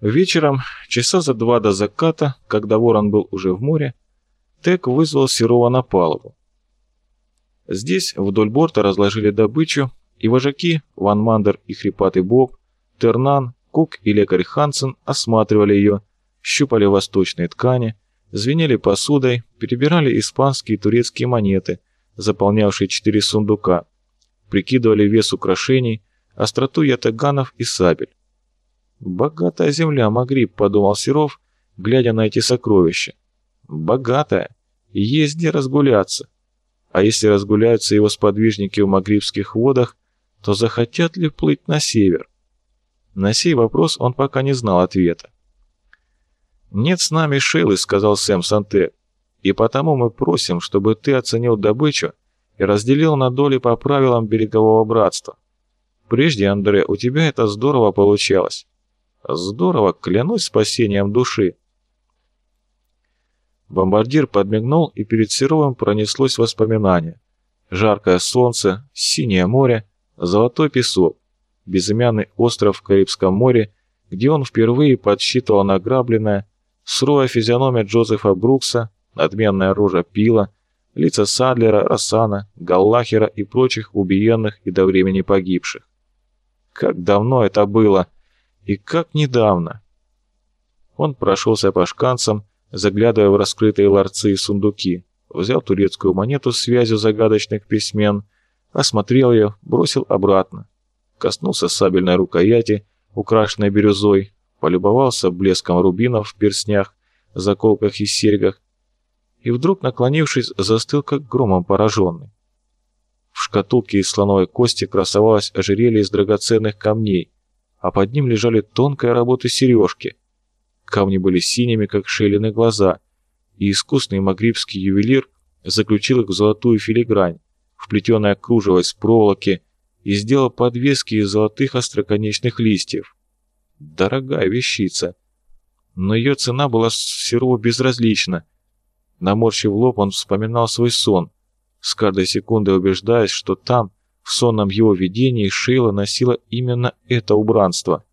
Вечером, часа за два до заката, когда ворон был уже в море, Тек вызвал Серова на палубу. Здесь вдоль борта разложили добычу, и вожаки Ван Мандер и Хрипатый Боб, Тернан, Кук и лекарь Хансен осматривали ее, щупали восточные ткани, звенели посудой, перебирали испанские и турецкие монеты, заполнявшие четыре сундука, прикидывали вес украшений, остроту ятаганов и сабель. «Богатая земля, Магриб», — подумал Серов, глядя на эти сокровища. «Богатая. Есть где разгуляться. А если разгуляются его сподвижники в магрибских водах, то захотят ли плыть на север? На сей вопрос он пока не знал ответа. «Нет с нами Шейлы», — сказал Сэм Санте, «и потому мы просим, чтобы ты оценил добычу и разделил на доли по правилам берегового братства. Прежде, Андре, у тебя это здорово получалось. Здорово, клянусь спасением души». Бомбардир подмигнул, и перед Серовым пронеслось воспоминание. Жаркое солнце, синее море, золотой песок, безымянный остров в Карибском море, где он впервые подсчитывал награбленное, суровая физиономия Джозефа Брукса, надменная рожа Пила, лица Садлера, Рассана, Галлахера и прочих убиенных и до времени погибших. Как давно это было! И как недавно! Он прошелся по шканцам, заглядывая в раскрытые ларцы и сундуки, взял турецкую монету с связью загадочных письмен, осмотрел ее, бросил обратно, коснулся сабельной рукояти, украшенной бирюзой, полюбовался блеском рубинов в перстнях, заколках и серьгах, и вдруг, наклонившись, застыл как громом пораженный. В шкатулке из слоновой кости красовалось ожерелье из драгоценных камней, а под ним лежали тонкая работа сережки — Камни были синими, как шелины глаза, и искусный магрибский ювелир заключил их в золотую филигрань, вплетенное кружево из проволоки, и сделал подвески из золотых остроконечных листьев. Дорогая вещица. Но ее цена была Серову безразлична. Наморщив лоб, он вспоминал свой сон, с каждой секундой убеждаясь, что там, в сонном его видении, Шейла носила именно это убранство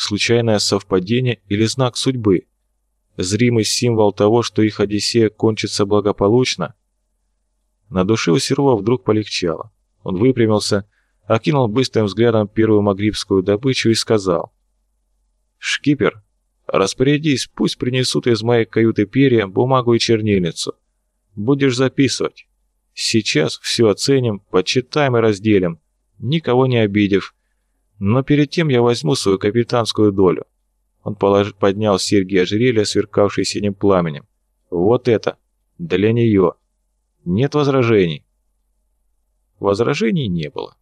случайное совпадение или знак судьбы, зримый символ того, что их Одиссея кончится благополучно. На душе у Серова вдруг полегчало. Он выпрямился, окинул быстрым взглядом первую магрибскую добычу и сказал. «Шкипер, распорядись, пусть принесут из моей каюты перья, бумагу и чернильницу. Будешь записывать. Сейчас все оценим, подсчитаем и разделим, никого не обидев, но перед тем я возьму свою капитанскую долю. Он полож... поднял серьги ожерелья, сверкавшие синим пламенем. Вот это. Для нее. Нет возражений. Возражений не было.